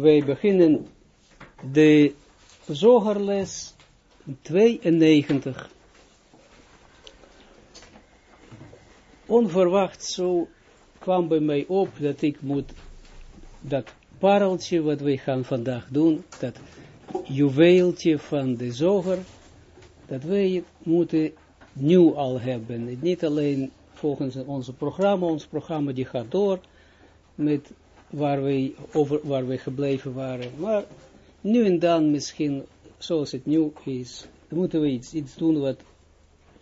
wij beginnen de zogerles 92. Onverwacht zo kwam bij mij op dat ik moet dat pareltje wat wij gaan vandaag doen, dat juweeltje van de zoger, dat wij moeten nieuw al hebben. Niet alleen volgens onze programma, ons programma die gaat door met waar wij, over, waar wij gebleven waren, maar nu en dan misschien, zoals het nu is, moeten we iets, iets doen wat,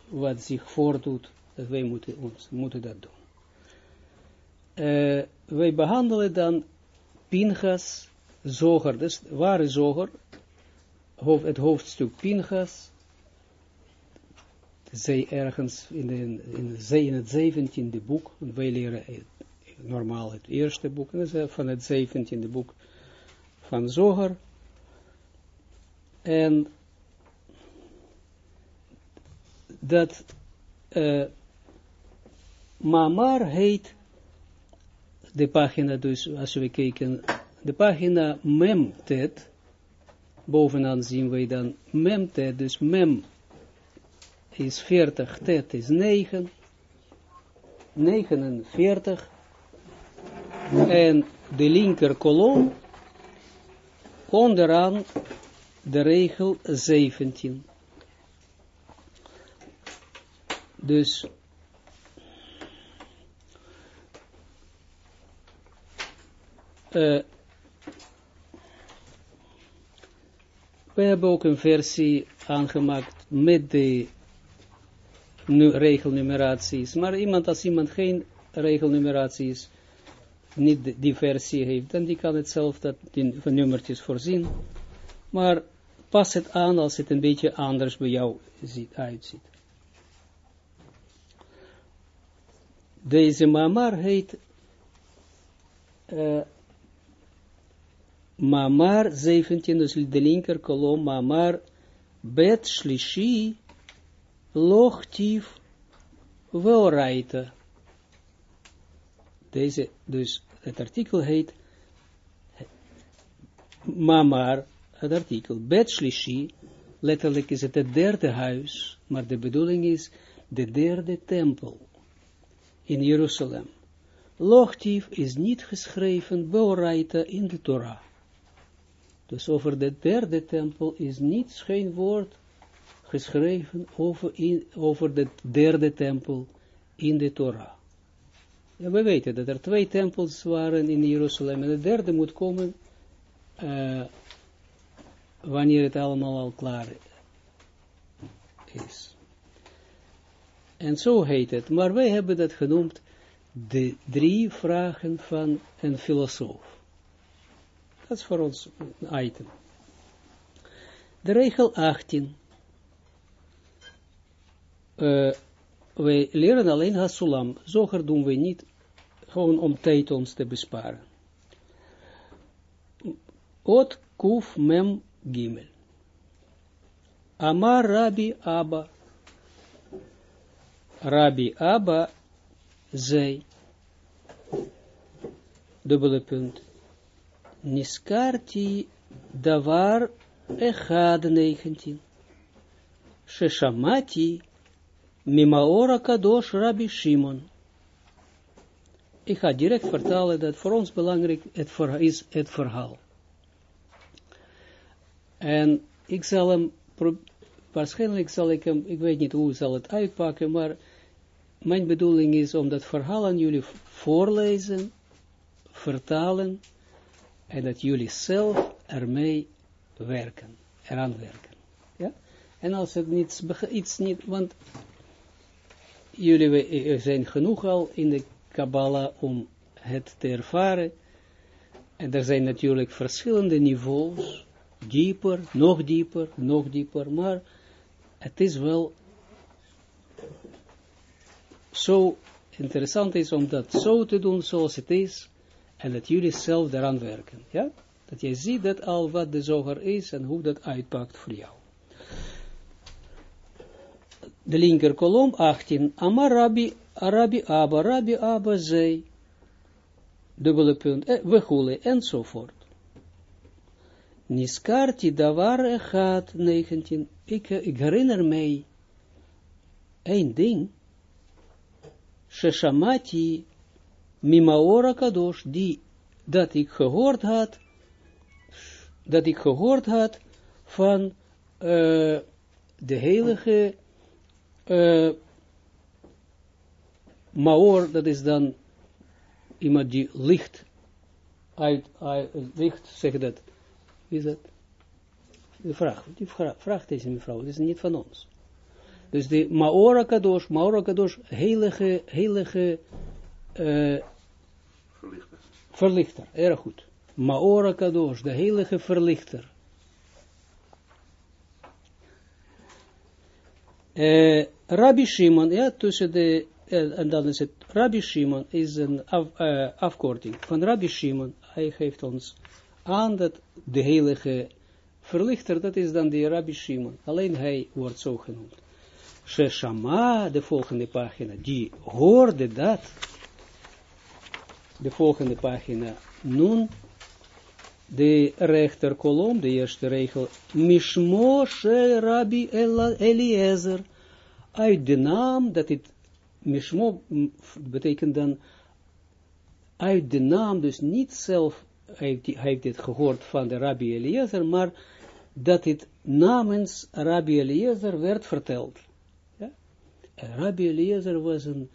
wat zich voordoet, dat wij moeten, ons, moeten dat doen. Uh, wij behandelen dan Pinchas, Zoger, dus ware Zoger, het hoofdstuk Pinchas, zij ergens in, de, in, in het zeventiende boek, wij leren normaal het eerste boek, is van het zeventiende boek van Zoger, en dat uh, Mamar heet de pagina dus, als we kijken, de pagina memtet, bovenaan zien wij dan memtet, dus mem is 40, tet is 9, 49, en de linker kolom, onderaan de regel 17. Dus uh, we hebben ook een versie aangemaakt met de nu maar iemand als iemand geen regelnumeraties niet die versie heeft, dan die kan het zelf dat van nummertjes voorzien, maar pas het aan als het een beetje anders bij jou ziet, uitziet. Deze mamar heet uh, mamar 17, dus de linker kolom, mamar bet shlishi lochtief veoraita. Deze, dus het artikel heet mamar, het artikel bet shlishi, letterlijk is het het derde huis, maar de bedoeling is de derde tempel in Jeruzalem. Lochtief is niet geschreven, Beoraita in de Torah. Dus over de derde tempel is niet geen woord geschreven over, in, over de derde tempel in de Torah. We weten dat er twee tempels waren in Jeruzalem en de derde moet komen uh, wanneer het allemaal al klaar is. En zo heet het. Maar wij hebben dat genoemd de drie vragen van een filosoof. Dat is voor ons een item. De regel 18. Uh, wij leren alleen Hasulam. Zoger doen we niet, gewoon om tijd ons te besparen. Ot kuf mem gimel. Amar Rabbi Abba Rabbi Abba zei, dubbele punt, Niskarti davar echad 19, Sheshamati mimaora kadosh Rabbi Shimon. Ik ga direct vertalen dat voor ons belangrijk het is het verhaal. En ik zal hem waarschijnlijk zal ik hem, ik weet niet hoe zal het uitpakken, maar mijn bedoeling is om dat verhaal aan jullie voorlezen, vertalen, en dat jullie zelf ermee werken, eraan werken. Ja? En als het iets niet, want jullie zijn genoeg al in de Kabbalah om het te ervaren, en er zijn natuurlijk verschillende niveaus, dieper, nog dieper, nog dieper, maar het is wel zo interessant is om dat zo te doen zoals het is, en dat jullie zelf daaraan werken, ja? Dat je ziet dat al wat de zoger is en hoe dat uitpakt voor jou. De linker kolom 18, Amar Rabbi, Rabbi Abba, Rabbi Abba zei, dubbele punt, eh, we goelen, enzovoort. Niskarti davar echad 19. Ik, ik herinner mij één ding. Sheshamati mimaora kadosh, die dat ik gehoord had, dat ik gehoord had van uh, de heilige uh, Maor, dat is dan iemand die licht uit, uit licht, zeg dat, wie is dat? De vraag, die vraag, deze mevrouw, dat is niet van ons. Dus de Maora Kadosh, Maora Kadosh, heilige, heilige uh, verlichter. verlichter, erg goed. Maora Kadosh, de heilige verlichter. Uh, Rabbi Shimon, ja, tussen de, uh, en dan is het, Rabbi Shimon is een uh, afkorting van Rabbi Shimon. Hij geeft ons aan dat de heilige verlichter, dat is dan de Rabbi Shimon. Alleen hij wordt zo genoemd. Sheshama, de volgende pagina, die hoorde dat. De volgende pagina, nun, de rechterkolom, de eerste regel, Mishmo Shel Rabbi Eliezer, uit de naam, dat het, Mishmo betekent dan, uit de naam, dus niet zelf hij heeft dit gehoord van de Rabbi Eliezer, maar dat het namens Rabbi Eliezer werd verteld. Ja? Rabbi Eliezer was een,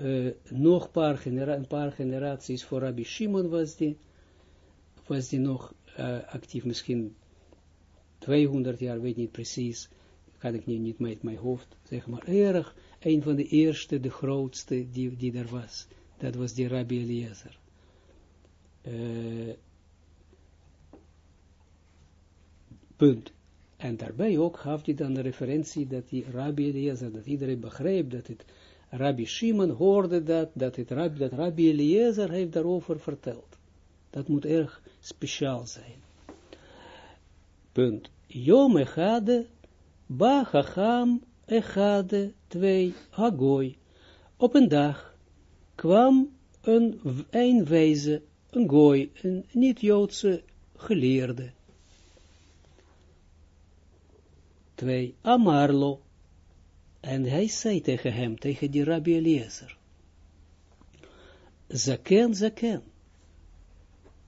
uh, nog paar een paar generaties voor Rabbi Shimon was die, was die nog uh, actief, misschien 200 jaar, weet niet precies, kan ik niet, niet met mijn hoofd zeggen, maar erg, een van de eerste, de grootste die, die er was, dat was die Rabbi Eliezer. Uh, punt. En daarbij ook gaf hij dan de referentie dat die Rabbi Eliezer, dat iedereen begreep dat het Rabbi Shimon hoorde dat, dat, het dat Rabbi Eliezer heeft daarover verteld. Dat moet erg speciaal zijn. Punt. Yom echade, ba chacham echade, twee, agoi. Op een dag kwam een, een wijze, een gooi, een niet-Joodse geleerde. Twee, Amarlo. En hij zei tegen hem, tegen die Rabbi Eliezer. Zaken, zaken.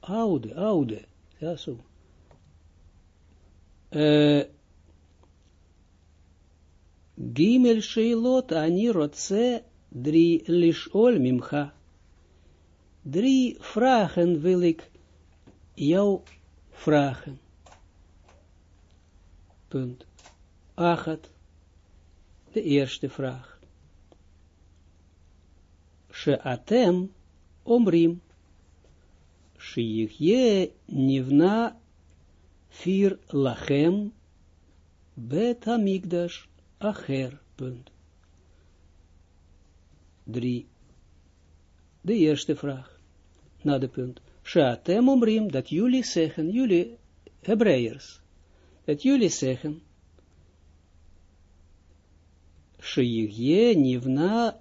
Oude, oude. Ja, zo. Gimel Sheilot ani rotse drie lishol mimcha. Drie vragen wil ik jou vragen. Punt. Achat. De eerste vraag. Sheatem omrim. Sheyichye nivna fir lachem bet hamikdash acher. Punt. Drie. De eerste vraag. Na de punt. Sheatem omrim, dat jullie zeggen, jullie Hebreërs, dat jullie zeggen, Sheyigje nivna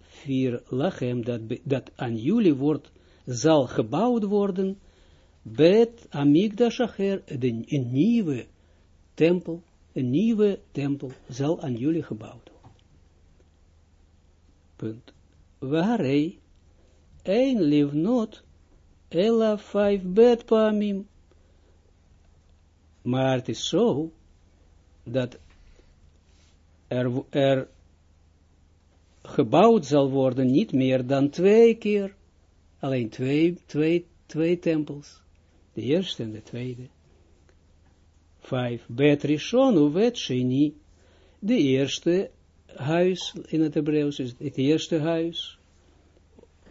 vier lachem, dat, dat aan jullie wordt, zal gebouwd worden, bet amigdash acher, een nieuwe tempel, een nieuwe tempel zal aan jullie gebouwd worden. Punt. Waarheen, een livnot, ella vijf bedpamim, maar het is zo, dat er, er gebouwd zal worden niet meer dan twee keer, alleen twee, twee, twee tempels, de eerste en de tweede. Vijf, bet rishon vet sheni, de eerste huis in het Hebreeuws is het eerste huis,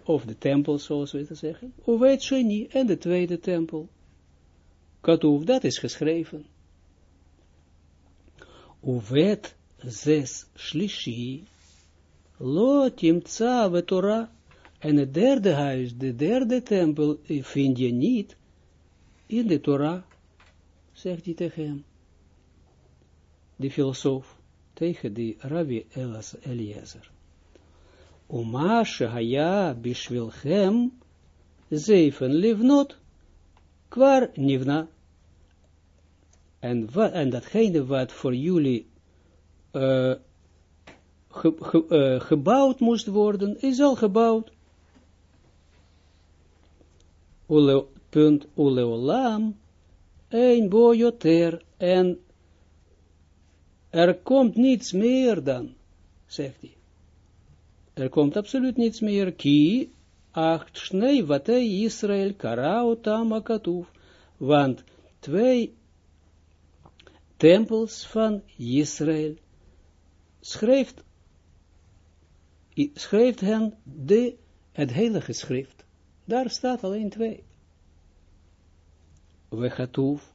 of de tempel, zoals we het zeggen, uvet sheni, en de tweede tempel. Katoef, dat is geschreven. Uvet zes shlishi, lo timtza ve Torah, en het derde huis, de derde tempel, vind je niet in de Torah, zegt hij tegen hem. De filosoof, tegen die Rabbi Eliezer. Oma shehaya bishvilchem, zeven livnot, kwar nivna, En, wat, en datgene wat voor jullie uh, uh, gebouwd moest worden, is al gebouwd. Ule, punt Uleolam, een bojoter, en er komt niets meer dan, zegt hij. Er komt absoluut niets meer, ki, acht, snei, Israël, karaotam, akatuf, want twee tempels van Israël schrijft, schrijft hen de, het heilige schrift. Daar staat alleen twee. We gatoef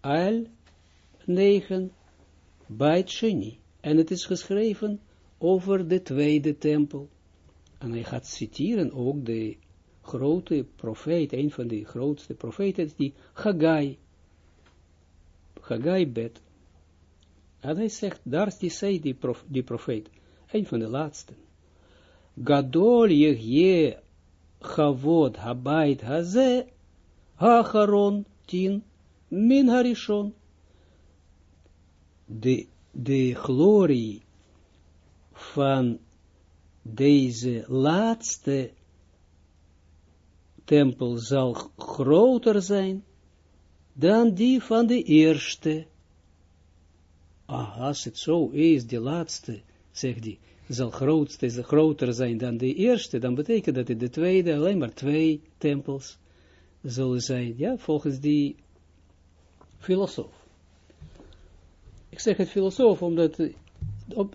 al negen Bait Sheni. En het is geschreven over de tweede tempel. En hij gaat citeren ook de grote profeet, een van de grootste profeten, die Haggai. Haggai bet. En hij zegt, daar die, zei die, prof, die profeet, een van de laatste. Gadol je chavod habait haze, hacharon tin, min harishon de, de glorie van deze laatste tempel zal groter zijn dan die van de eerste. Ah, als het zo is, de laatste, zegt hij, zal grootste, groter zijn dan de eerste, dan betekent dat in de tweede alleen maar twee tempels zullen zijn, ja, volgens die filosoof. Ik zeg het filosoof, omdat eh, op,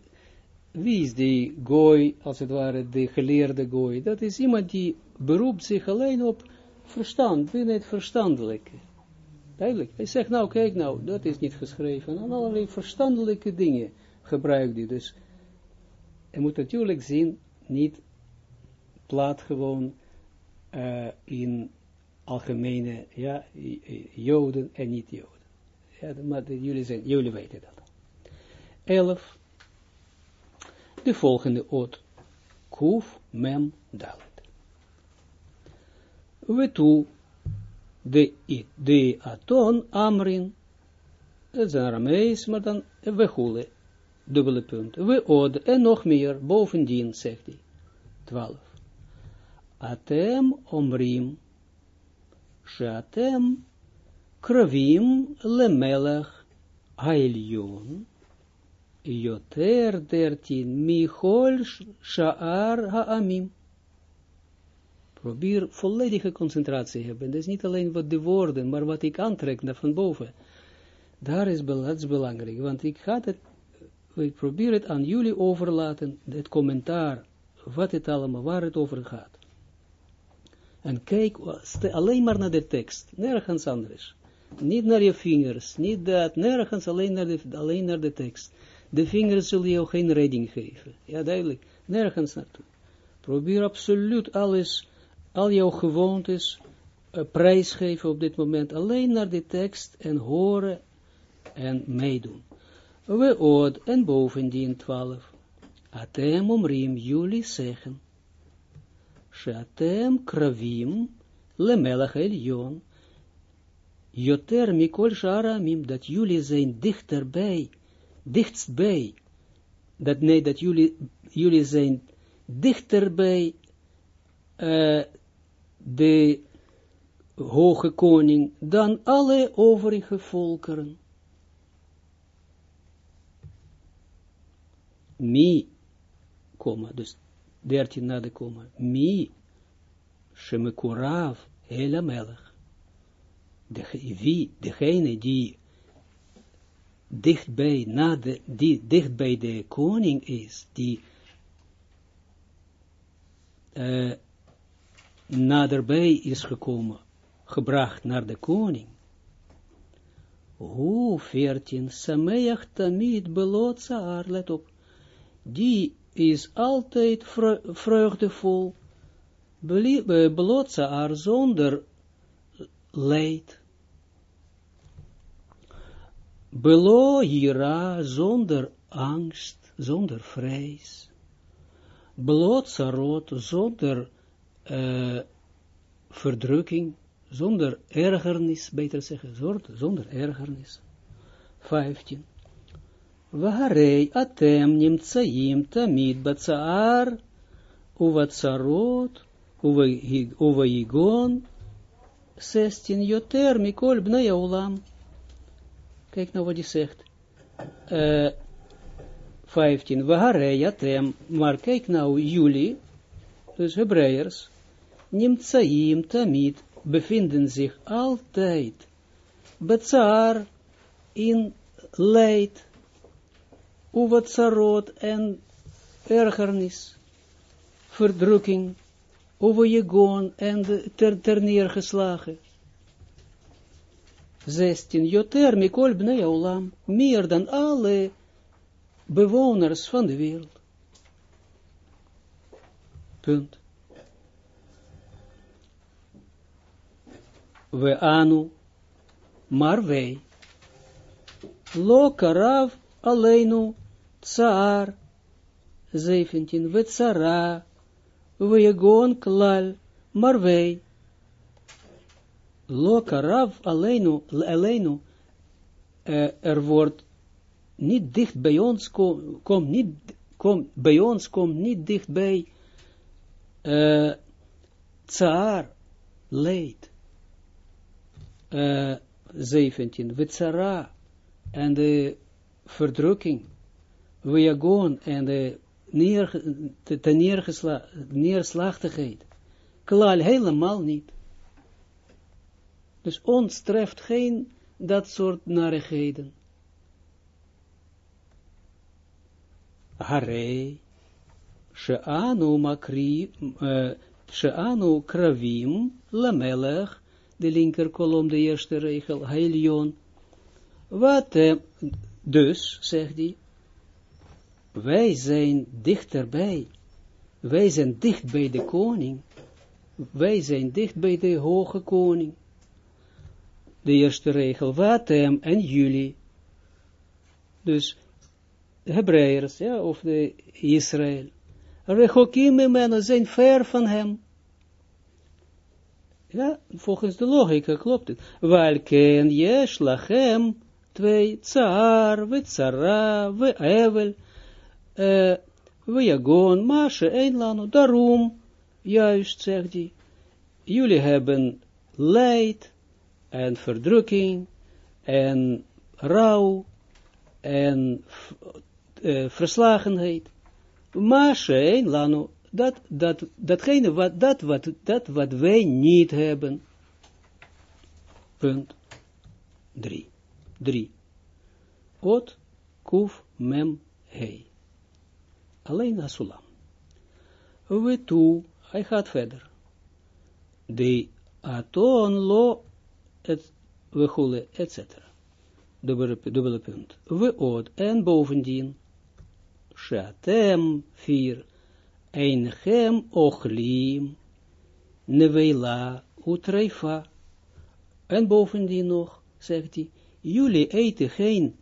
wie is die gooi, als het ware, de geleerde gooi? Dat is iemand die beroept zich alleen op verstand, binnen het verstandelijke. Duidelijk. Hij zegt, nou kijk nou, dat is niet geschreven. En allerlei verstandelijke dingen gebruikt hij. Dus je moet natuurlijk zien, niet plat gewoon uh, in algemene ja, joden en niet joden. Ja, maar jullie, zijn, jullie weten dat. 11. De volgende oot. Kuf mem dalet. We toe de, de aton amrin. Dat is Aramees, maar dan we. Dubbele punt. We od en nog meer. Bovendien, zegt hij. 12. Atem omrim. Sheatem kravim lemelech haeljon. Joter dertien, Michol Shaar Ha'amim. Probeer volledige concentratie hebben. Dat is niet alleen wat de woorden, maar wat ik aantrek naar van boven. Daar is, dat is belangrijk, want ik ga het, ik probeer het aan jullie overlaten, het commentaar, wat het allemaal, waar het over gaat. En kijk alleen maar naar de tekst, nergens anders. Niet naar je vingers, niet dat, nergens, alleen naar de, alleen naar de tekst. De vingers zullen jou geen redding geven. Ja, duidelijk. Nergens naartoe. Probeer absoluut alles, al jouw gewoontes, uh, prijsgeven op dit moment. Alleen naar de tekst en horen en meedoen. We oud en bovendien twaalf. Atem omrim, jullie zeggen. Shatem kravim lemelach elion. Joter mikol sharamim, dat jullie zijn dichterbij dichtstbij, dat nee, dat jullie, jullie zijn dichterbij uh, de hoge koning dan alle overige volkeren. Mi, komma, dus dertien na de komma, mi, shemekurav, hela melech. De, wie, degene die dichtbij, na de, die dichtbij de koning is, die uh, naderbij is gekomen, gebracht naar de koning. Hoe veertien, Sameach tamid belot saar, let op, die is altijd vreugdevol, belot saar zonder leid. Belo hira zonder angst, zonder vrees. Bloot sarot zonder uh, verdrukking, zonder ergernis, beter zeggen, zonder ergernis. 15. Vaharei atem nimtsaim tamid batsaar, uvatsarot, uvayigon, 16. Joter mikol bnei olam. Kijk nou wat hij zegt. Uh, 15. Vaharei atem, maar kijk nou jullie, dus Hebreërs, nimtsaim tamid, bevinden zich altijd, betsaar, in leid, uwatsarot en ergernis, verdrukking, over je goon en de, ter, ter neergeslagen. 16. Joter mikol meer dan alle bewoners van de wereld. Punt. We anu, maar lo karav aleinu tsaar, 17, we tsara, we jegon klal, maar wij, lo karav aleinu, er wordt niet dicht bij ons, kom, kom niet, kom, bij ons komt niet dicht bij uh, tsaar, leed. Uh, 17, Vitsara en de verdrukking, Weagon en de, neer, de neergesla, neerslachtigheid, klaar helemaal niet. Dus ons treft geen dat soort narigheden. Hare, Sheanu makri, uh, kravim, lamelech, de linker kolom, de eerste regel, Heilion. Wat, eh, dus, zegt hij, wij zijn dichterbij, wij zijn dicht bij de koning, wij zijn dicht bij de hoge koning. De eerste regel, wat hem en jullie. Dus, de Hebreërs, ja, of de Israël. Rechokim imeno zijn ver van hem. Ja, volgens de logica klopt het. Walken yesh lachem, twee, tsar, we tsara, we evel, we jagon, mashe, een lano, daarom, juist, zegt hij, jullie hebben leid, en verdrukking, en rouw, en uh, verslagenheid, mashe, een lano, dat, dat, datgene wat, dat, wat, dat wat wij niet hebben. Punt 3. 3. Ot, kuf, mem, hei. Alleen asulam. We toe, hij gaat verder. De aton lo, et, we hule, et cetera. Dubbele, dubbele punt. We od, en bovendien, shatem, vier, Eingem ochlim, neveila, utreifa. En bovendien nog, zegt hij, jullie eten geen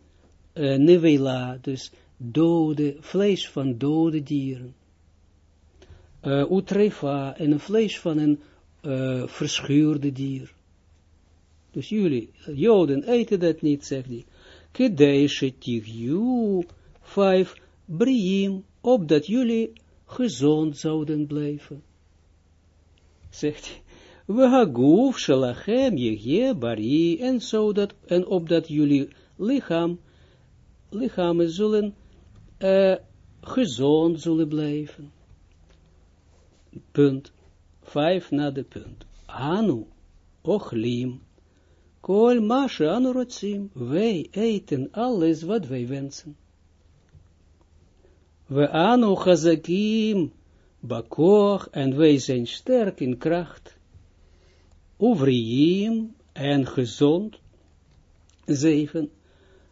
uh, dus dode, vlees van dode dieren. Uh, utreifa, en een vlees van een uh, verschuurde dier. Dus jullie, joden, eten dat niet, zegt hij. Kedeshe tigju, vijf, briim, opdat jullie gezond zouden blijven. Zegt hij, we haguf shalachem je bari, en zodat, en opdat jullie lichaam, lichamen zullen, uh, gezond zullen blijven. Punt. Vijf na de punt. Anu, ochlim, kol masha anu rotzim, wij eten alles wat wij wensen. We anu chazakim bakoch en wij zijn sterk in kracht. Uvriim en gezond. Zeven.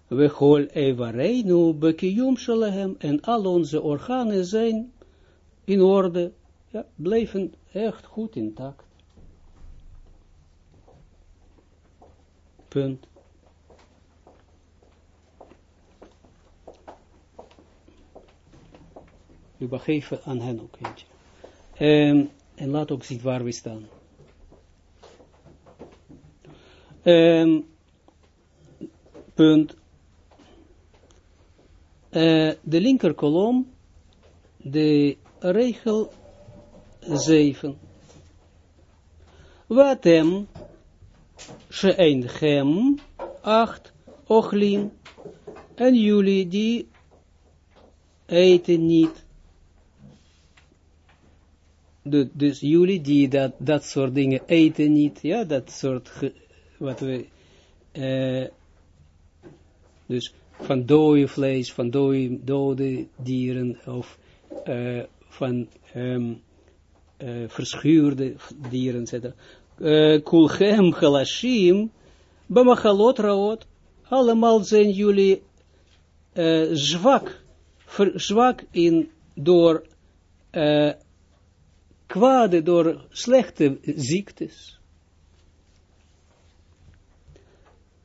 We hol evareinu bekiyum shalahem en al onze organen zijn in orde, ja, blijven echt goed intact. Punt. We geven aan hen ook eentje. Um, en laat ook zien waar we staan. Um, punt. Uh, de linker kolom, de regel 7. Watem, she'enchem, 8, ochlim, en jullie die eten niet. De, dus jullie die dat, soort dingen eten niet, ja, dat soort, wat we, uh, dus van dode vlees, van dode, dode dieren, of uh, van um, uh, verschuurde dieren, etc. Uh, kulchem galashim, bamachalot raot, allemaal zijn jullie uh, zwak, ver, zwak in, door uh, kwade, door slechte ziektes.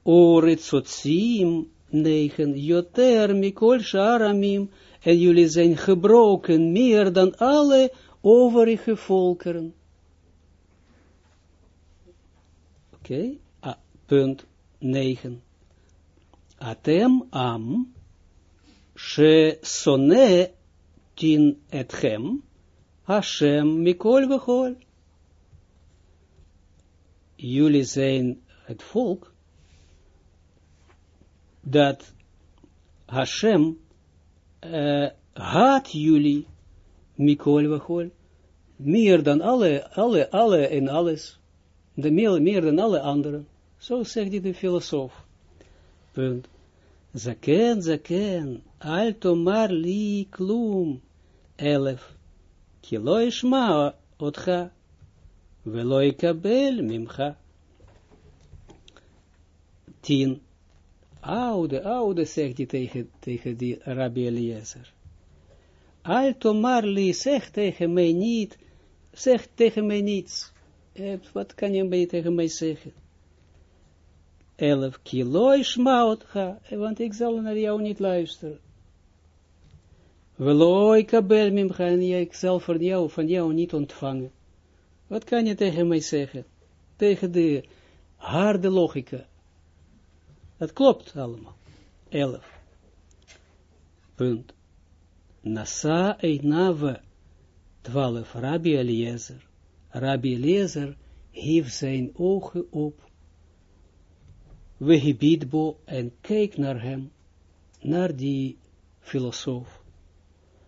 Oritzotzim, 9, Joter mikol sharamim, en jullie zijn gebroken meer dan alle overige volkeren. Oké, okay. punt 9. Atem am, she sone tin etchem, Hashem mikol vechol. Jullie zijn het volk dat Hashem uh, haat jullie, Mikol Vachol, meer dan alle, alle, alle en alles, de meer, meer dan alle anderen. Zo zegt hij de filosoof. Punt. Zaken, zaken, alto mar li klum, elef, kilo ishma otcha, velo ikabel mimcha. Tien oude, oude, zegt hij tegen, die Rabbi Eliezer. Alto Marli, zeg tegen mij niet, zeg tegen mij niets. Eh, wat kan je tegen mij zeggen? Elf kilo is ga, eh, want ik zal naar jou niet luisteren. Veloi kabel mim ga, en ik zal van jou, van jou niet ontvangen. Wat kan je tegen mij zeggen? Tegen de harde logica. Dat klopt allemaal. 11. Punt. Nasa Einave 12. Rabbi Eliezer. Rabbi Eliezer heeft zijn ogen op. Wehibidbo en keek naar hem, naar die filosoof.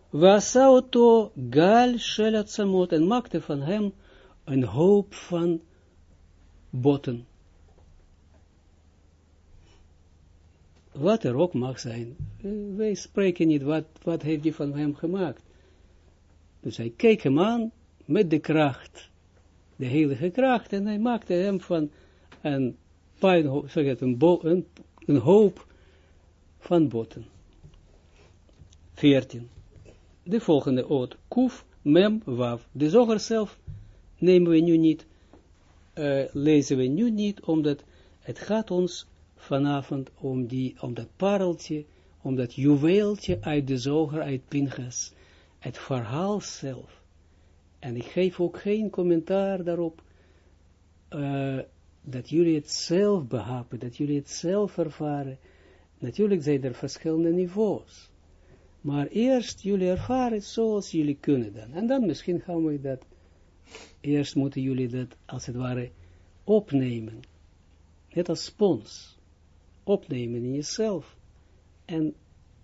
Wasa oto gal shelatzamot en maakte van hem een hoop van botten. Wat er ook mag zijn. Wij spreken niet wat, wat heeft hij van hem gemaakt. Dus hij keek hem aan met de kracht, de heilige kracht, en hij maakte hem van een pijn, zeg het, een, een, hoop van botten. 14. De volgende oot, kuf, mem, wav. De zoger zelf nemen we nu niet, uh, lezen we nu niet, omdat het gaat ons vanavond om, die, om dat pareltje, om dat juweeltje uit de zoger, uit Pinchas, het verhaal zelf. En ik geef ook geen commentaar daarop, uh, dat jullie het zelf behappen, dat jullie het zelf ervaren. Natuurlijk zijn er verschillende niveaus. Maar eerst jullie ervaren zoals jullie kunnen dan. En dan misschien gaan we dat, eerst moeten jullie dat als het ware opnemen. Net als spons opnemen in jezelf en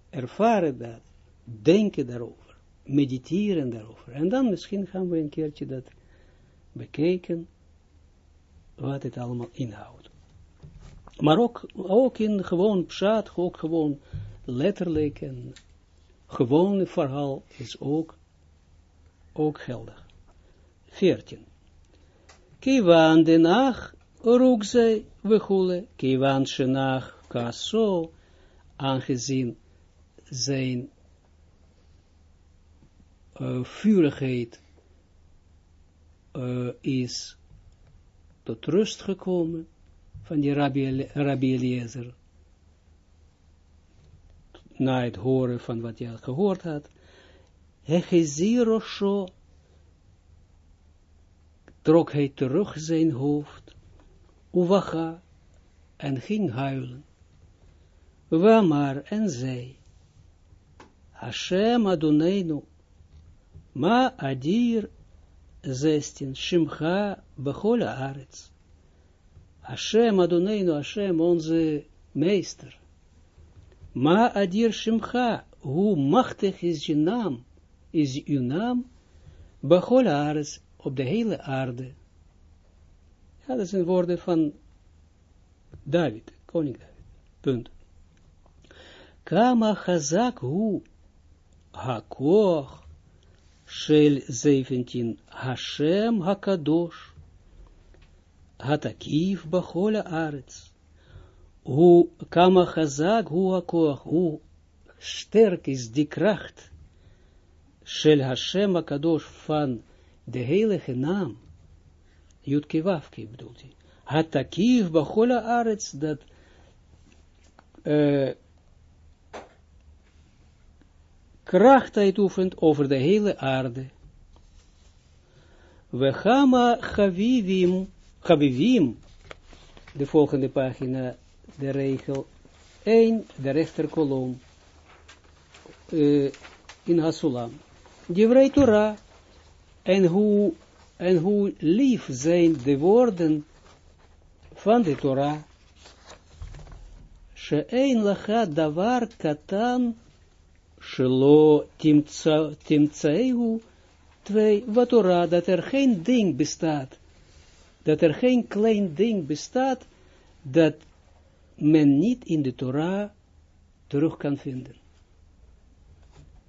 ervaren dat, denken daarover, mediteren daarover. En dan misschien gaan we een keertje dat bekijken, wat het allemaal inhoudt. Maar ook, ook in gewoon pshat, ook gewoon letterlijk en gewone verhaal is ook, ook geldig. 14. Kiwan de nacht Roek zij, we goelen, kiwan shenach kaso, aangezien zijn uh, vurigheid uh, is tot rust gekomen van die Rabbi, Eliezer, na het horen van wat hij gehoord had, Hechezirosho trok hij terug zijn hoofd Uwacha, en ging huilen. Wamar en zei, Hashem Adoneinu, ma adir 16, Shimcha bechola arets. Hashem Adoneinu, Hashem, onze meester. Ma adir Shimcha, hoe machtig is je naam, is uw naam, bechola arets, op de hele aarde. Ja, dat zijn woorden van David, koning David. Punt. Kama chazak hu hakoch shel 17 Hashem hakadosh hatakiv bachola arets. Hu kama chazak hu hakoch hu sterk is die kracht shel Hashem hakadosh van de heilige naam Jutke Wafke bedoelt hij. Hatakiv bachola arets, dat uh, kracht uitoefent over de hele aarde. We gama chavivim, chavivim, de volgende pagina, de regel 1, de rechterkolom, uh, in Hasulam. Divrei Torah, en hoe en hoe lief zijn de woorden van de Torah. She'ein lacha davar katan shelo timtsaehu twee Torah, dat er geen ding bestaat, dat er geen klein ding bestaat, dat men niet in de Torah terug kan vinden.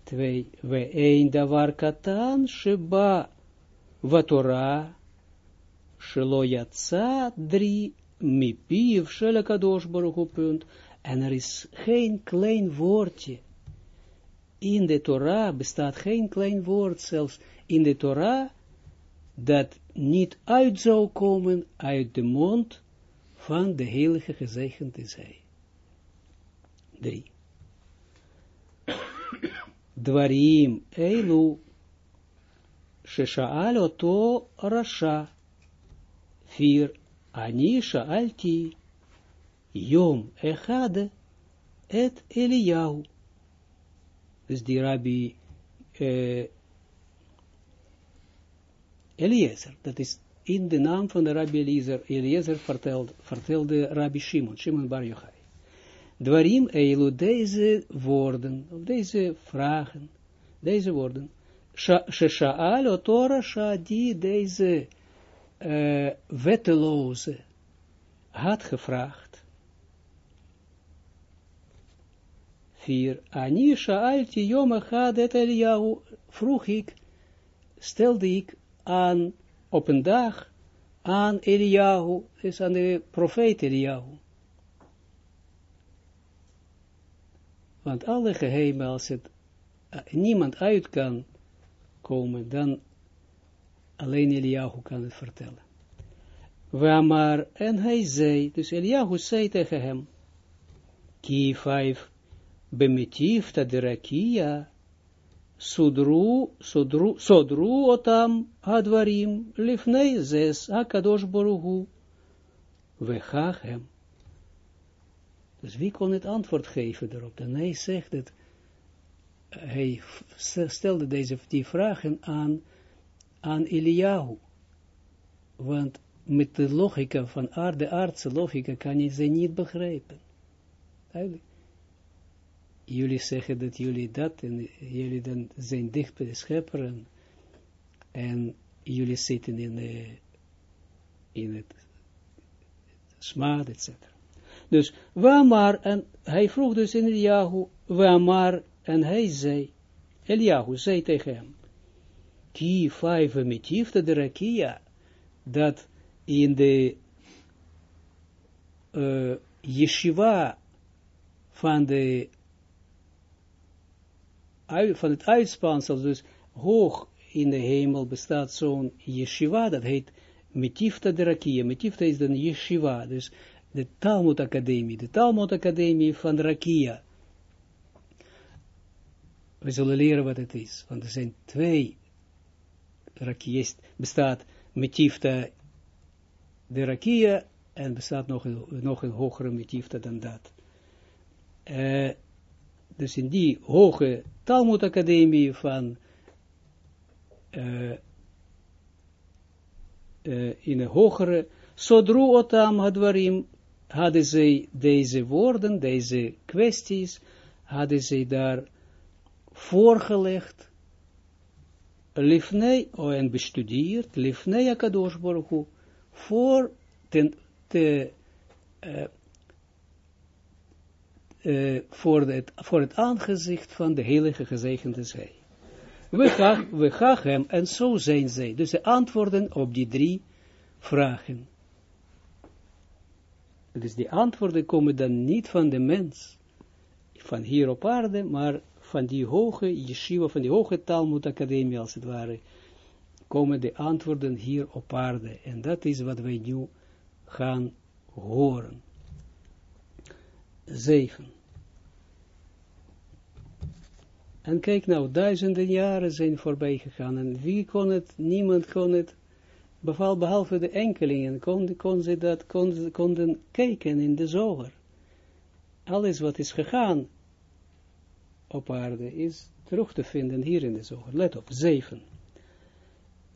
Twee, we een davar katan sheba Vatora, Shelo Yatsa, drie, Mipiv, Shelakadosh Baruch punt. En er is geen klein woordje. In de Torah bestaat geen klein woord, zelfs in de Torah, dat niet uit zou komen uit de mond van de heilige gezegend is hij. Drie. Dwarim, Eilu, Shesha'al oto rasha. Vier. Ani sha'alti. Yom echad et Eliyahu. Dus die rabbi uh, Eliezer, dat is in de naam van de rabbi Eliezer, Eliezer vertelde, vertelde rabbi Shimon, Shimon Bar Yochai. Dwarim eilu deze woorden, of deze vragen, deze woorden, Shesha'al otorasha die deze uh, wetteloze had gevraagd. Vier. Ani sha'alti yom echad et Eliyahu, vroeg ik, stelde ik aan, op een dag, aan Eliyahu, is aan de profeet Eliyahu. Want alle geheimen, als het niemand uit kan komen, dan alleen Eliyahu kan het vertellen. maar en hij zei, dus Eliyahu zei tegen hem, ki vijf, bemitifta de rakia, sudru, sudru, sodru otam hadvarim, lifnei zes, akadosh borugu, hem. Dus wie kon het antwoord geven erop? En hij zegt het, hij stelde deze, die vragen aan, aan Eliyahu. Want met de logica van de aardse logica kan je ze niet begrijpen. Eigenlijk. Jullie zeggen dat jullie dat en jullie dan zijn dicht bij de schepper en, jullie zitten in, de, in het smaad, etc. Dus, waar maar, en hij vroeg dus in Eliyahu, waar maar en hij zei, Eliahu zei tegen hem, ki vijf metifte de rakia, dat in de uh, yeshiva van, de, van het uitspansel, dus hoog in de hemel bestaat zo'n yeshiva, dat heet metifta de rakia. Is dan yeshiva, dus de Talmud Academie, de Talmud Academie van Rakia we zullen leren wat het is. Want er zijn twee rakiest, bestaat metifta de rakia en bestaat nog een, nog een hogere metiefte dan dat. Uh, dus in die hoge Talmud Academie van uh, uh, in een hogere Sodru Otam Hadwarim hadden zij deze woorden, deze kwesties, hadden zij daar voorgelegd, lifnei, oh, en bestudeerd, lifnei Akadosh voor ten, te, uh, uh, voor, het, voor het aangezicht van de heilige gezegende zij. We gaan, we gaan hem, en zo zijn zij. Dus de antwoorden op die drie vragen. Dus die antwoorden komen dan niet van de mens, van hier op aarde, maar van die hoge yeshiva, van die hoge Talmud Academie als het ware, komen de antwoorden hier op aarde. En dat is wat wij nu gaan horen. 7. En kijk nou, duizenden jaren zijn voorbij gegaan en wie kon het, niemand kon het, behalve de enkelingen, konden, kon ze dat, konden, konden kijken in de zoger. Alles wat is gegaan op aarde is terug te vinden hier in de zoger. Let op, 7.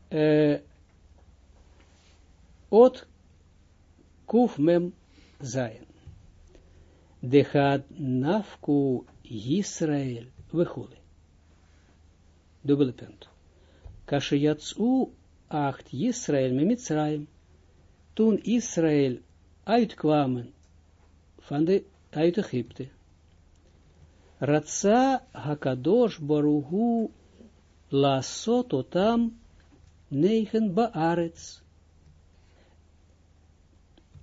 Uh, Ot kuf mem zijn. De gaat nafku Israël wechule. Dubbele punt. Kashiyatsu acht Israël met Mitzrayim. Toen Israël uitkwamen van de, uit Egypte. Ratsa hakadosh baruhu lasot otam negen baarets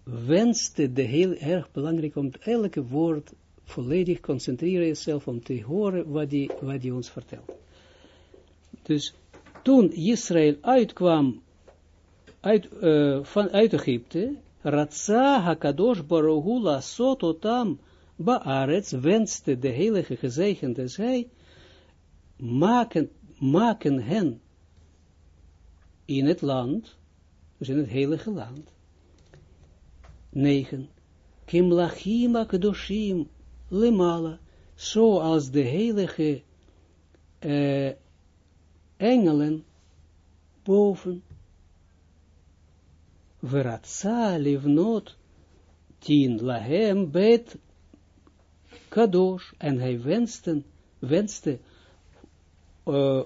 wenste de heel erg belangrijk om elke woord volledig concentreren jezelf om te horen wat hij wat die ons vertelt. Dus toen Israël uitkwam uit, van, uit Egypte, Ratsa Hakadosh Baruhula Sototam Baaretz wenste de heilige gezegende zij maken, maken hen in het land, dus in het heilige land, 9. Kimlachim akdoshim lemala, zoals de heilige uh, engelen boven. Veratsa livnot tien lahem bet kadosh, en hij wenste, wenste uh,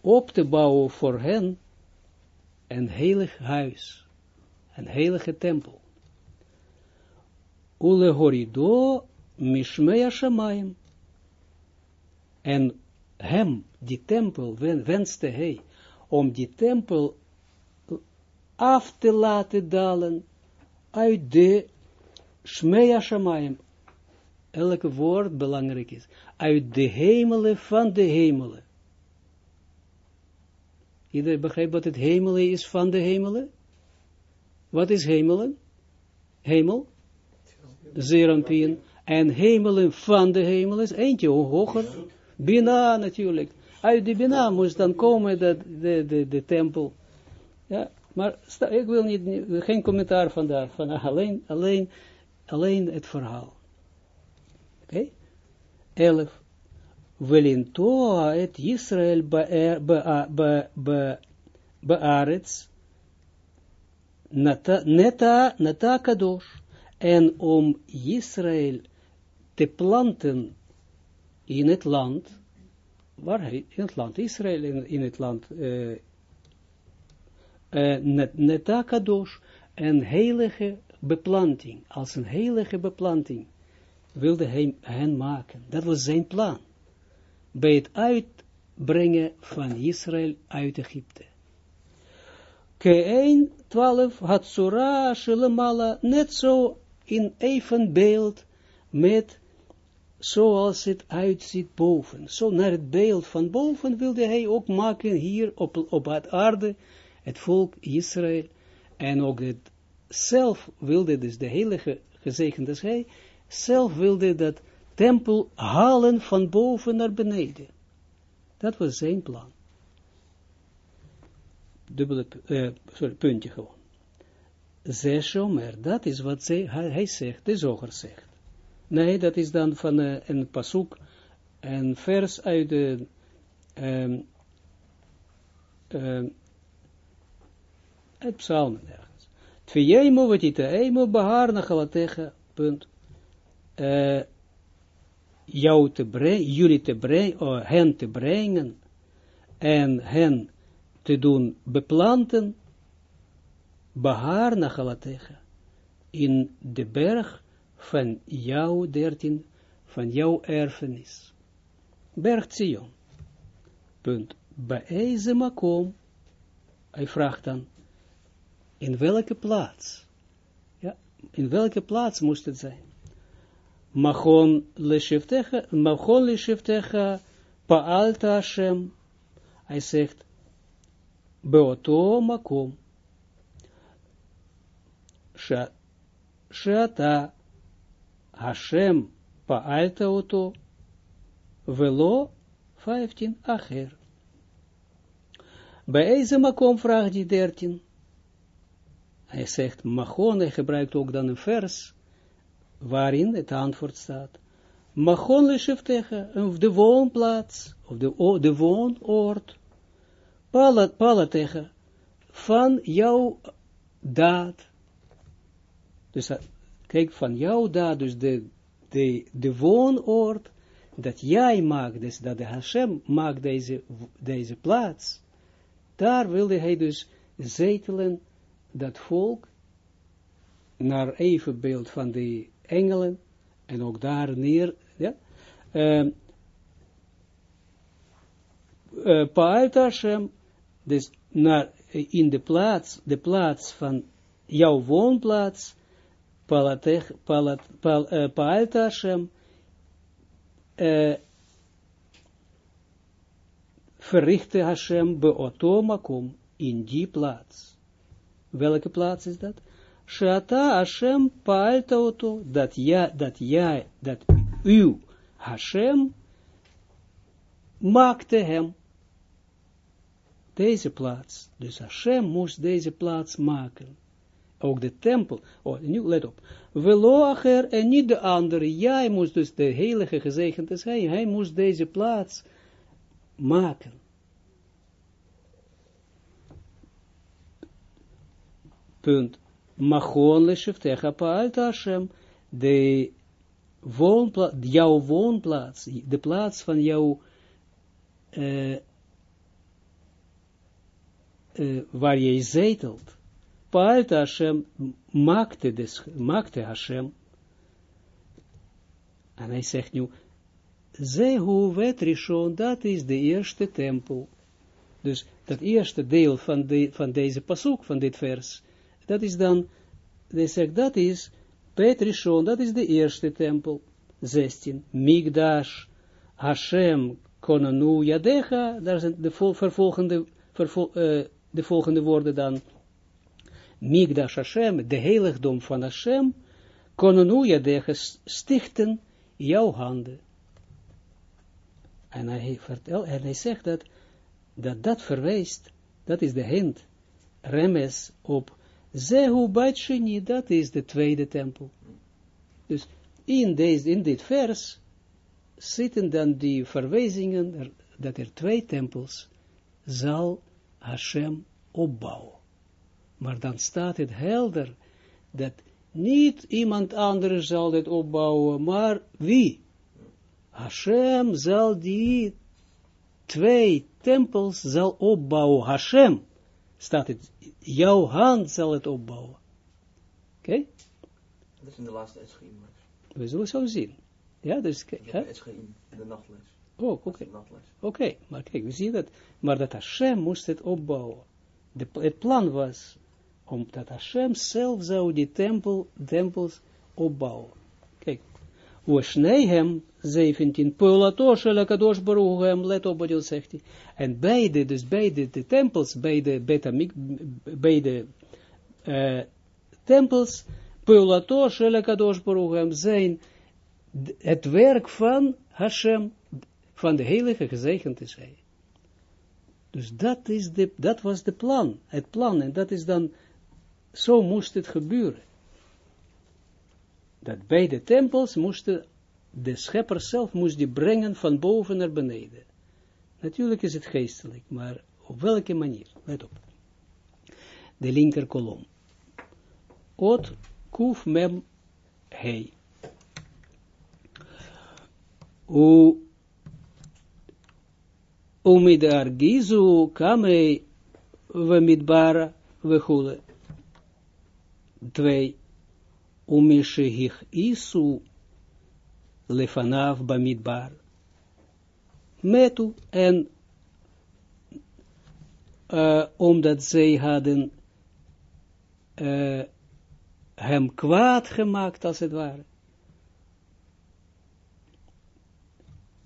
op te bouwen voor hen een heilig huis, een heilige tempel. Ule horido mishmea shamayim. En hem, die tempel, wenste hij, om die tempel af te laten dalen uit de Shmea Shamayim. Elke woord belangrijk is. Uit de hemelen van de hemelen. Iedereen begrijpt wat het hemelen is van de hemelen? Wat is hemelen? Hemel? Zerampien. En hemelen van de hemel is eentje hoger. Bina natuurlijk. Uit die Bina moest dan komen de, de, de, de tempel. Ja, maar ik wil niet, geen commentaar vandaag. Van alleen, alleen, alleen het verhaal. Okay? Elf. Velintoa et Israël bearets neta, neta kadosh en om Israël te planten in het land, waar hij, in het land Israël, in, in het land uh, uh, net, netakadosh, een heilige beplanting, als een heilige beplanting, wilde hij hen maken. Dat was zijn plan. Bij het uitbrengen van Israël uit Egypte. Ke 12 had Shelemala net zo in evenbeeld met zoals het uitziet boven. Zo naar het beeld van boven wilde hij ook maken hier op, op het aarde, het volk Israël, en ook het zelf wilde, dus de heilige gezegende hij, zelf wilde dat tempel halen van boven naar beneden. Dat was zijn plan. Dubbele, uh, sorry, puntje gewoon. Ze shomer, dat is wat zij, hij zegt, de zoger zegt. Nee, dat is dan van uh, een pasuk, een vers uit de um, um, het psalmen ergens. Tvijemo wat ite eimo behaar nachalatecha, punt. Uh, jou te brengen, jullie te brengen, uh, hen te brengen, en hen te doen beplanten, behaar nachalatecha, in de berg van jouw dertien, van jouw erfenis. Berg Zion. Punt. Bij makom. Hij vraagt dan, in welke plaats? Ja, in welke plaats moest het zijn? Machon leshivtecha, machon leshivtecha, pa'alta Hashem. Hij zegt, beoto makom. Shata Hashem pa'alta oto, velo 15 acher. Bij deze makom vraagt die 13. Hij zegt, Machon, hij gebruikt ook dan een vers, waarin het antwoord staat. Machon lesheftecha, de woonplaats, of de, de woonoord, palat, palatecha, van jouw daad. Dus kijk, van jouw daad, dus de, de, de woonoord, dat jij maakt, dus dat de Hashem maakt deze, deze plaats, daar wilde hij dus zetelen dat volk naar evenbeeld van de engelen en ook daar neer, ja, uh, uh, dus naar, in de plaats, de plaats van jouw woonplaats, Palatech, Palat, Pal, uh, Hashem, uh, Hashem in die plaats. Welke plaats is dat? Shata Hashem paalta dat ja, dat ja, dat u, Hashem, maakte hem. Deze plaats. Dus Hashem moest deze plaats maken. Ook de tempel. Oh, nu let op. Veloacher en niet de andere. Jij moest dus de heilige gezegend zijn. Hij moest deze plaats maken. punt, Machon leshiftecha pa'alta Hashem, de woonplaats, jouw woonplaats, de plaats van jouw, uh, uh, waar jij zetelt, pa'alta Hashem, maakte, des, maakte Hashem, en hij zegt nu, Zehu wet rishon, dat is de eerste tempel. Dus dat eerste deel van, de, van deze pasuk, van dit vers, dat is dan, hij zegt, dat is Petrishon, dat is de eerste tempel, 16, Migdash, Hashem, Konanu, Yadecha, daar zijn de vervolgende, vervol, uh, de volgende woorden dan, Migdash Hashem, de heiligdom van Hashem, Konanu, Yadecha, stichten jouw handen. En hij, vertelt, en hij zegt dat, dat dat verwijst, dat is de hint, remes op Zehu Bait dat is de tweede tempel. Dus in, deze, in dit vers zitten dan die verwijzingen dat er twee tempels zal Hashem opbouwen. Maar dan staat het helder dat niet iemand anders zal dit opbouwen, maar wie? Hashem zal die twee tempels zal opbouwen. Hashem staat het jouw hand zal het opbouwen. Oké? Okay? Dat is in de laatste Eschim. We zullen zo zien. Ja, dus... Ja, Eschim, de nachtles. Oh, oké. Okay. Oké, okay, maar kijk, we zien dat, maar dat Hashem moest het opbouwen. De, het plan was, omdat Hashem zelf zou die tempel, tempels opbouwen. Kijk, Uashnehem, 17, Peulato, Shalakadosh Baruch let op wat hij zegt. En beide, dus beide de tempels, beide, betamik, beide uh, tempels, Peulato, Shalakadosh Baruch zijn het werk van Hashem, van de heilige gezegend is hij. Dus dat, is de, dat was de plan, het plan, en dat is dan zo moest het gebeuren. Dat bij de tempels moesten, de schepper zelf moest die brengen van boven naar beneden. Natuurlijk is het geestelijk, maar op welke manier? Let op. De linker kolom. Ot, kuf, mem, hei. U, umidar gizu, kamei, we midbara, we. Twee. Umishehich isu, lefanav bamidbar. Metu en uh, omdat zij hadden uh, hem kwaad gemaakt, als het ware.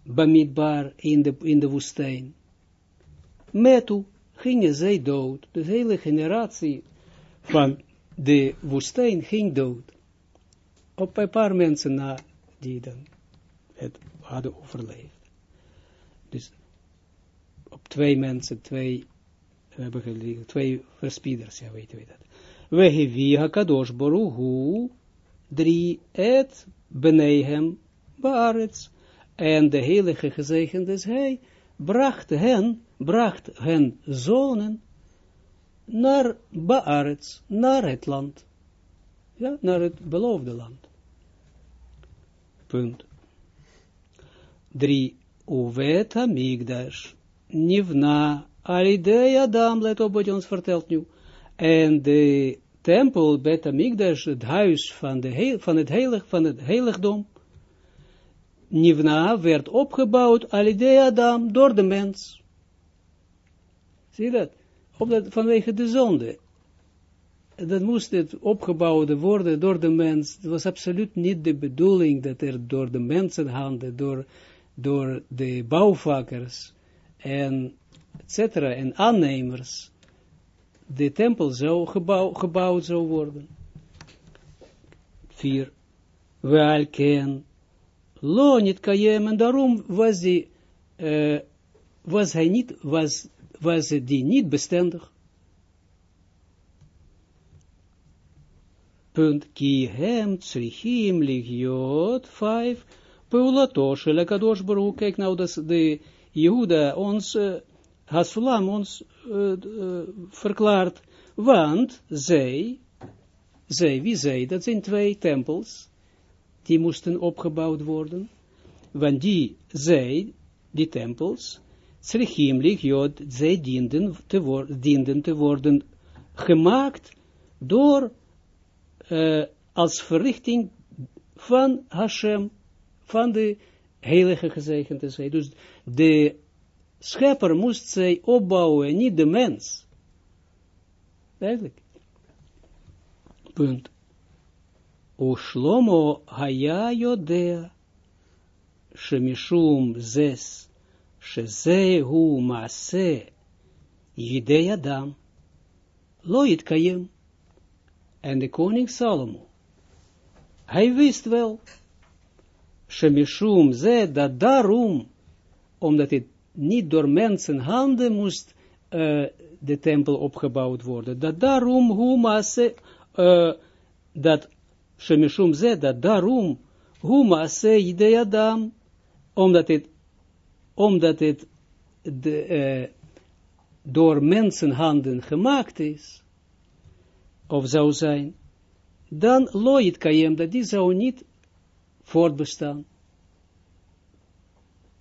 Bamidbar in de, in de woestijn. Metu gingen zij dood. De hele generatie van de woestijn ging dood. Op een paar mensen na die dan het hadden overleefd. Dus op twee mensen, twee, we hebben geleerd, twee verspieders, ja, weten we dat. Wehevi hakadosh boruhu, drie, et benehem baarets. En de heilige gezegend is hij, bracht hen, bracht hen zonen naar Baarets, naar het land. Ja, naar het beloofde land. Punt. Drie. Uvet Hamigdash. Nivna Alidei Adam, let op wat je ons vertelt nu. En de tempel, Bet Hamigdash, het huis van, de van, het heilig, van het heiligdom, Nivna werd opgebouwd Alidei Adam, door de mens. Zie je dat? Vanwege de zonde. Dat moest het opgebouwd worden door de mens. Het was absoluut niet de bedoeling dat er door de mensenhanden, door, door de bouwvakkers en etc. en aannemers de tempel zou gebouw, gebouwd zou worden. Vier. Welken lo niet kayem en daarom was, die, uh, was hij niet, was was die niet bestendig. Punt, ki hem ligiot, vijf, peulato shel kadosh baruch, kijk nou, dat de Jehuda ons, uh, Hasulam ons uh, verklaart, want zij, zij, wie zij, dat zijn twee tempels, die moesten opgebouwd worden, want die, zij, die tempels, Tsrichim jod, zij dienden te, worden, te worden gemaakt door, uh, als verrichting van Hashem, van de heilige gezegende zij. Dus de schepper moest zij opbouwen, niet de mens. Eigenlijk. Punt. O Shlomo haya yodea, shemishum zes, Shezehu maase Jidei Adam lo kayem. En de koning Salomo, hij wist wel, Shemishum ze, dat daarom, omdat het niet door mensen handen moest uh, de tempel opgebouwd worden, dat daarom, hu maase, uh, dat Shemishum ze, dat daarom, hu maase Jidei Adam, omdat het omdat het de, uh, door mensenhanden gemaakt is, of zou zijn, dan loit kayem, dat die zou niet voortbestaan.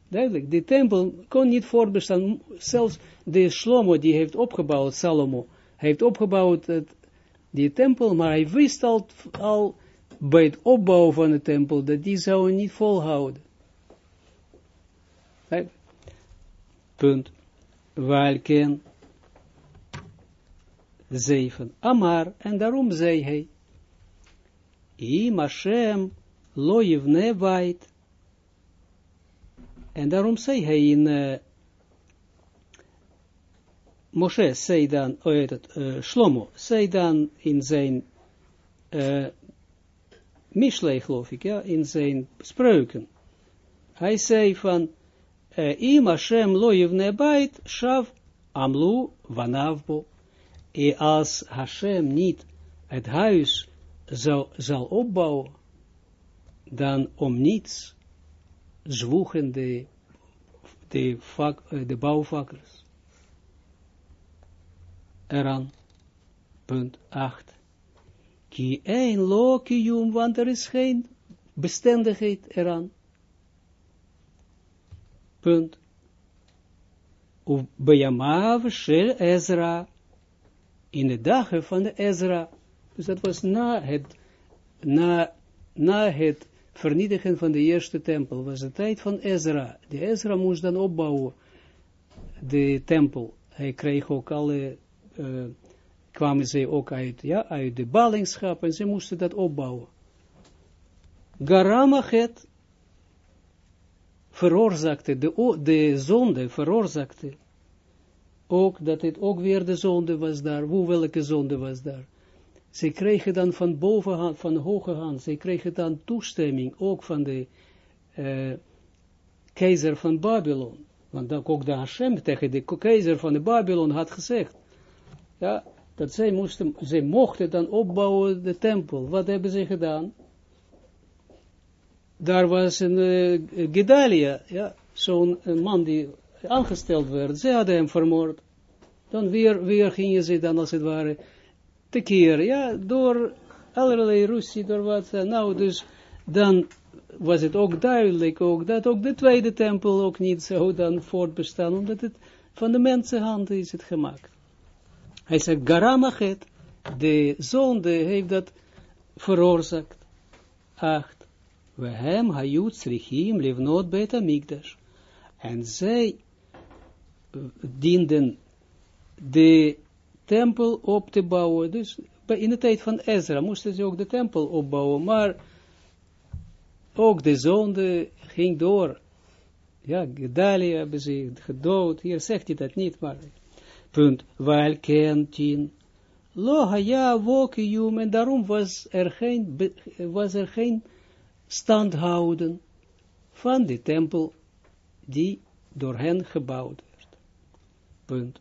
Duidelijk, de tempel kon niet voortbestaan, zelfs de Shlomo die heeft opgebouwd, Salomo, heeft opgebouwd het, die tempel, maar hij wist al, bij het opbouwen van de tempel, dat die zou niet volhouden. Punt. Welken. Zeven. Amar. En daarom zei hij. Im Hashem lo yivne bait. En daarom zei hij in uh, Moshe zei dan, oh, het, uh, Shlomo, zei dan in zijn uh, ik, ja, in zijn spreuken. Hij zei van, Im Hashem yivne bait, shav amlu vanavbo. E als Hashem niet het huis zal, zal opbouwen, dan om niets zwoegen de, de, vak, eh, de bouwvakkers eraan. Punt 8. Ki een lokium, want er is geen bestendigheid eraan. Punt. Bejamav shel Ezra. In de dagen van de Ezra. Dus dat was na het, na, na het vernietigen van de eerste tempel. was de tijd van Ezra. De Ezra moest dan opbouwen. De tempel. Hij kreeg ook alle, uh, kwamen ze ook uit, ja, uit de ballingschap en ze moesten dat opbouwen. Garamachet veroorzaakte, de, de zonde veroorzaakte, ook dat het ook weer de zonde was daar, hoe welke zonde was daar. Ze kregen dan van bovenhand, van de hoge hand, ze kregen dan toestemming, ook van de uh, keizer van Babylon. Want ook de Hashem tegen de keizer van de Babylon had gezegd, ja, dat zij moesten, zij mochten dan opbouwen de tempel. Wat hebben ze gedaan? daar was een uh, Gedalia, ja, zo'n man die aangesteld werd. Ze hadden hem vermoord. Dan weer, weer gingen ze dan als het ware tekeer, ja, door allerlei ruzie, door wat, uh, nou, dus dan was het ook duidelijk ook, dat ook de tweede tempel ook niet zou dan voortbestaan, omdat het van de mensenhand is het gemaakt. Hij zegt, Garamachet, de zonde heeft dat veroorzaakt. Acht. We hem hayut srichim livnot beta mikdash. En zij dienden de tempel op te bouwen. Dus in de tijd van Ezra moesten ze ook de tempel opbouwen, maar ook de zonde ging door. Ja, Gedalia hebben ze gedood. Hier zegt hij dat niet, maar punt. Wel kentin. Lo haya wokium. En daarom was er geen, was er geen stand houden van de tempel die door hen gebouwd werd. Punt.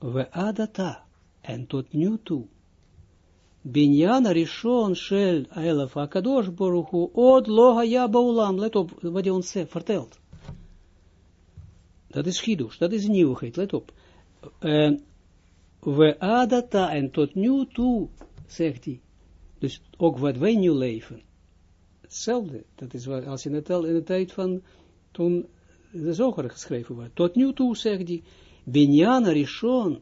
We adata, en tot nu toe, Binyan Rishon Shel Elef Akadosh Baruchu Od Loha Ya Baulam. Let op wat hij ons vertelt. Dat is Chidush, dat is nieuwigheid, let op. we adata, en tot nu toe, zegt hij. Dus ook wat wij nu leven hetzelfde. Dat is wat, als je het in de tijd van toen de zoger geschreven werd. Tot nu toe zegt hij, Binyan Rishon,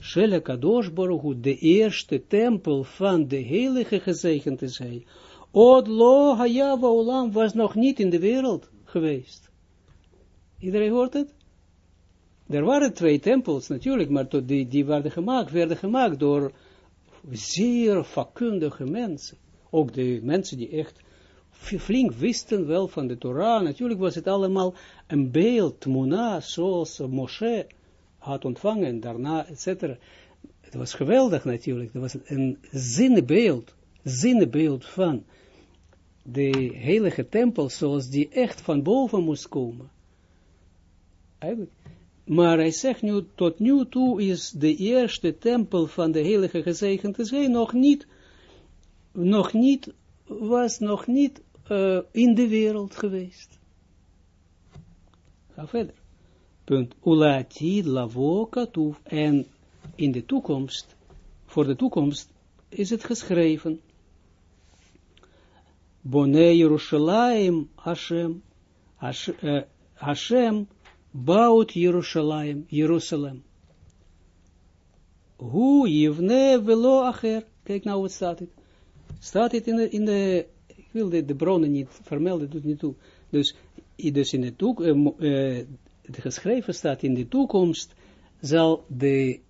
Shele Kadosh Baruch de eerste tempel van de heilige gezegend is hij. Od lo hayava olam was nog niet in de wereld geweest. Iedereen hoort het? Er waren twee tempels natuurlijk, maar tot die, die werden gemaakt, werden gemaakt door zeer vakkundige mensen. Ook de mensen die echt flink wisten wel van de Torah. Natuurlijk was het allemaal een beeld, Mona, zoals Moshe had ontvangen, daarna, etc. Het was geweldig natuurlijk. Het was een zinnebeeld, zinnebeeld van de heilige tempel, zoals die echt van boven moest komen. Maar hij zegt nu, tot nu toe is de eerste tempel van de heilige gezegend is hij nog niet, nog niet, was nog niet uh, in de wereld geweest. Ga verder. Punt. Ulatid lavo katuf. En in de toekomst, voor de toekomst, is het geschreven. Bone Yerushalayim Hashem. Uh, Hashem bouwt Yerushalayim, Jeruzalem. Yivne velo acher. Kijk nou wat staat het. Staat het in de, in de ik wil de, bronnen niet vermelden, doet niet toe. Dus, dus in de toekomst, uh, geschreven staat in de toekomst, zal de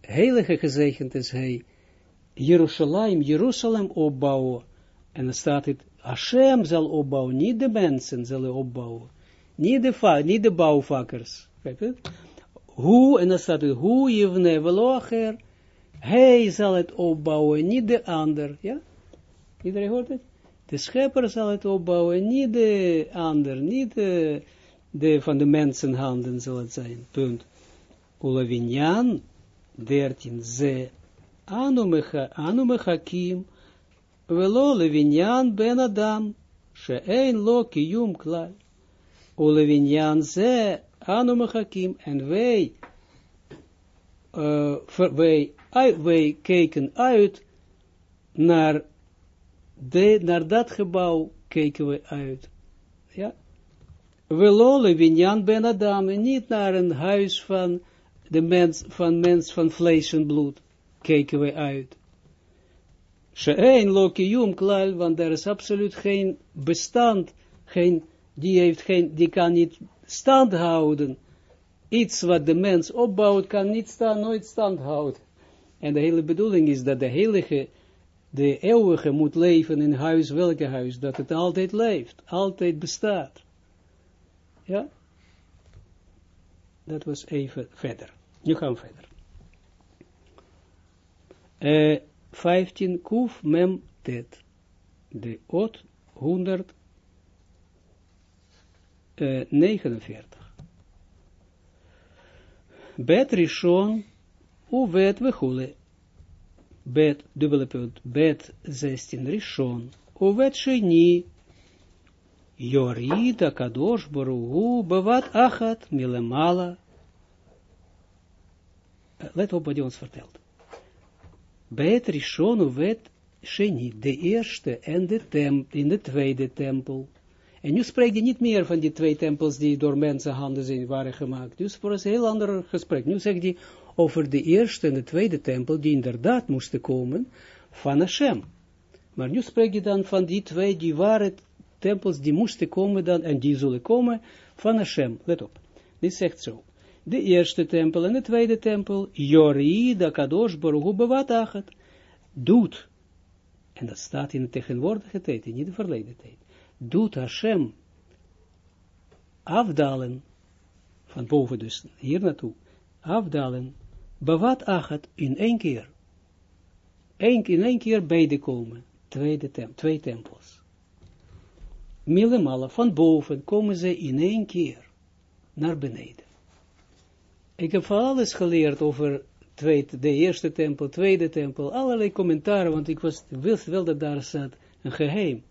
heilige gezegend is hij, Jeruzalem, Jeruzalem opbouwen. En dan staat het, Hashem zal opbouwen, niet de mensen zullen opbouwen. Niet de, niet de bouwvakkers. Hoe, en dan staat het, hoe je velocher, hij zal het opbouwen, niet de ander. Ja? Iedereen hoort het? De schepper zal het opbouwen, niet de ander, niet de, de van de mensenhanden zal het zijn. Punt. Ulavinyan, 13 ze, anu mecha, anu mechakim, velo levinyan ben adam, she'ein lo kiyum klal. O levinyan ze, anu mechakim, en wij, uh, wij, wij keken uit naar, de, naar dat gebouw, keken we uit. Ja, we winjan ben Adam, en niet naar een huis van de mens, van mens van vlees en bloed, keken we uit. She'ein lokiyum klal, want er is absoluut geen bestand, geen, die, heeft geen, die kan niet stand houden. Iets wat de mens opbouwt, kan niet staan, nooit stand houden. En de hele bedoeling is dat de heilige, de eeuwige moet leven in huis, welke huis, dat het altijd leeft, altijd bestaat. Ja? Dat was even verder. Nu gaan we verder. Uh, 15 kuf mem tet. De ot 149. Bet rishon uvet vechule. Bet, dubbele punt, bet 16 rishon. Uvet sheni Jorida kadosh borugu bevat achat milemala. Let op wat hij ons vertelt. Bet Rishon wet Sheni, de eerste en de tweede tempel. En nu spreekt hij niet meer van die twee tempels die door mensenhanden zijn, waren gemaakt. Dus voor een heel ander gesprek. Nu zegt hij over de eerste en de tweede tempel, die inderdaad moesten komen van Hashem. Maar nu spreekt hij dan van die twee, die waren tempels die moesten komen dan, en die zullen komen van Hashem. Let op, dit zegt zo. De eerste tempel en de tweede tempel, Jori, da Kadosh Baruch Bevatachat, doet, en dat staat in de tegenwoordige tijd, in de verleden tijd, doet Hashem afdalen, van boven dus, hier naartoe, afdalen, bevat achat in één keer. Eén, in één keer beide komen, tweede twee tempels. Millemala, van boven komen ze in één keer naar beneden. Ik heb van alles geleerd over tweede, de eerste tempel, tweede tempel, allerlei commentaren, want ik was, wist wel dat daar staat een geheim.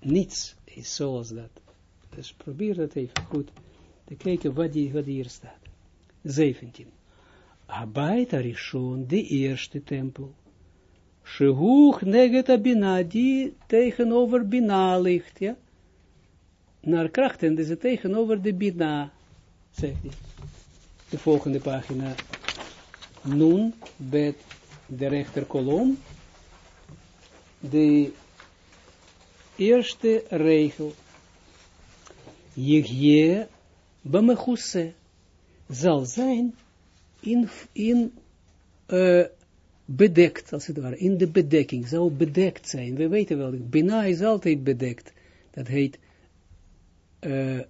Niets is zoals dat. Dus probeer dat even goed te kijken wat, die, wat hier staat. 17. Abayt Arishon, de eerste tempel. Shehuch neget abina, die tegenover bina ligt, ja. Naar krachten, is het tegenover de bina, zegt hij. De volgende pagina. Nun, bet de rechterkolom. De eerste regel. Jegje bamechuse zal zijn in, in uh, bedekt, als het ware, in de bedekking, zal bedekt zijn. We weten wel, Bina is altijd bedekt. Dat heet, uh,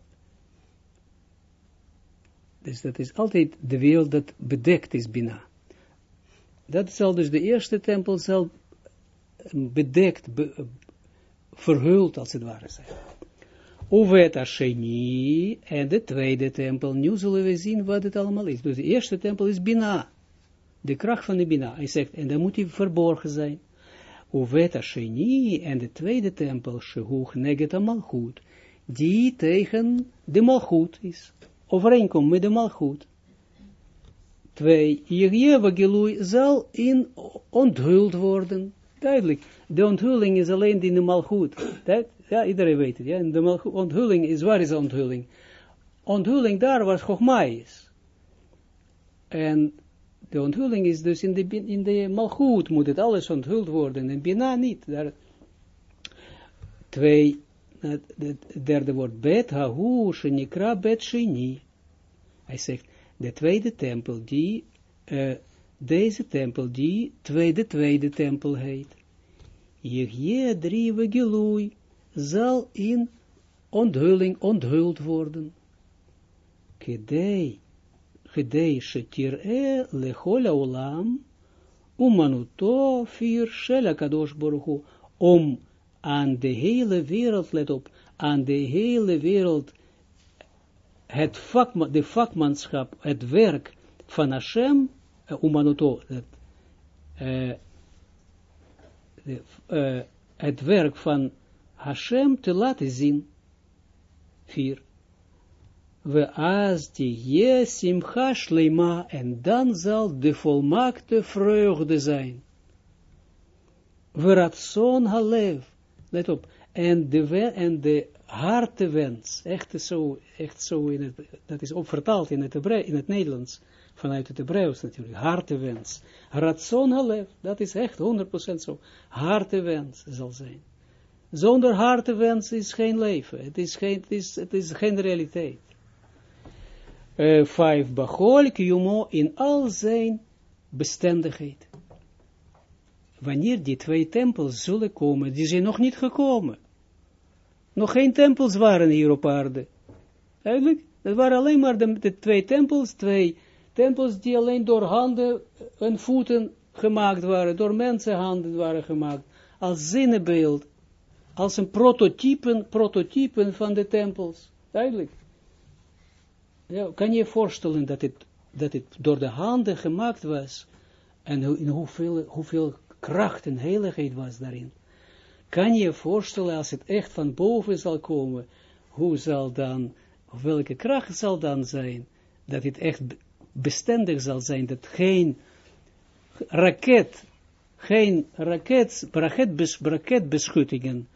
dus dat is altijd de wereld dat bedekt is, Bina. Dat zal dus de eerste tempel zal bedekt, be, verhuld als het ware zijn. Uvet Asheni en de tweede tempel, nu zullen we zien wat het allemaal is. Dus de eerste tempel is Bina de kracht van de Bina. Hij zegt, en dan moet hij verborgen zijn. Uvet Sheni en de tweede tempel, Shehuch Neget Malchut, die tegen de Malchut is. Overeenkomt met de Malchut. Twee, Jehovah Gelui zal in onthuld worden. Duidelijk, de onthulling is alleen in de Malchut. Dat, ja, iedereen weet het. Ja? De onthulling is, waar is onthulling? Onthulling daar Chogma is. En de onthulling is dus in de, in de malgoed, moet het alles onthuld worden, en bina niet. Daar, twee, het derde woord, bet hahu, shenikra bet sheni. Hij zegt, de tweede tempel, die, uh, deze tempel, die tweede, tweede tempel heet. Jehje drie gilui, zal in onthulling onthuld worden. Kedei, gedei shetir'e lechol olam, umanuto vier shel kadosh om aan de hele wereld, let op, aan de hele wereld het vak, de vakmanschap, het werk van Hashem, umanuto, het, uh, de, uh, het werk van Hashem te laten zien. Vier. We as die simcha shlema, en dan zal de volmaakte vreugde zijn. We ratson halev, let op, en de, en de hartewens, echt zo, echt zo in het, dat is ook vertaald in het, in het Nederlands, vanuit het Hebreeuws natuurlijk, hartewens. Ratson halev, dat is echt 100% zo, hartewens zal zijn. Zonder hartewens is geen leven, het is geen, het is, het is geen realiteit. Uh, vijf, Bachol Kiyumo in al zijn bestendigheid. Wanneer die twee tempels zullen komen, die zijn nog niet gekomen. Nog geen tempels waren hier op aarde. Eigenlijk, dat waren alleen maar de, twee tempels, twee tempels die alleen door handen en voeten gemaakt waren, door mensenhanden waren gemaakt, als zinnebeeld, als een prototypen, prototypen van de tempels. Duidelijk. Ja, kan je je voorstellen dat het, dat het door de handen gemaakt was, en in hoeveel, hoeveel kracht en heiligheid was daarin. Kan je je voorstellen, als het echt van boven zal komen, hoe zal dan, welke kracht zal dan zijn, dat het echt bestendig zal zijn, dat geen raket, geen raket, raketbes, raketbeschuttingen,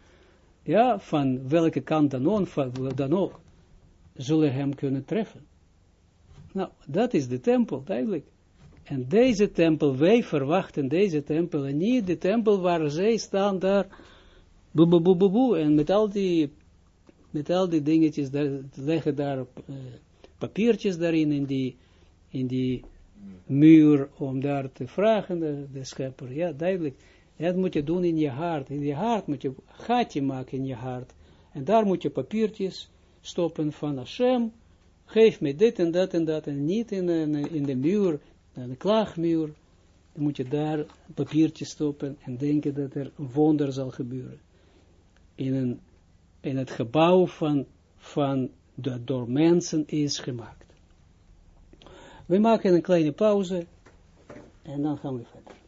ja, van welke kant dan ook, dan ook, zullen hem kunnen treffen. Nou, dat is de tempel, duidelijk. En deze tempel, wij verwachten deze tempel, en niet de tempel waar zij staan daar, boe, boe, boe, boe, en met al die, met al die dingetjes, daar, leggen daar uh, papiertjes daarin, in die, in die muur, om daar te vragen, de, schepper, ja, duidelijk, dat moet je doen in je hart, in je hart moet je een gaatje maken in je hart, en daar moet je papiertjes stoppen van Hashem, geef me dit en dat en dat, en niet in, in, in de muur, een klaagmuur, dan moet je daar papiertje stoppen en denken dat er een wonder zal gebeuren. In, een, in het gebouw van, van dat door mensen is gemaakt. We maken een kleine pauze en dan gaan we verder.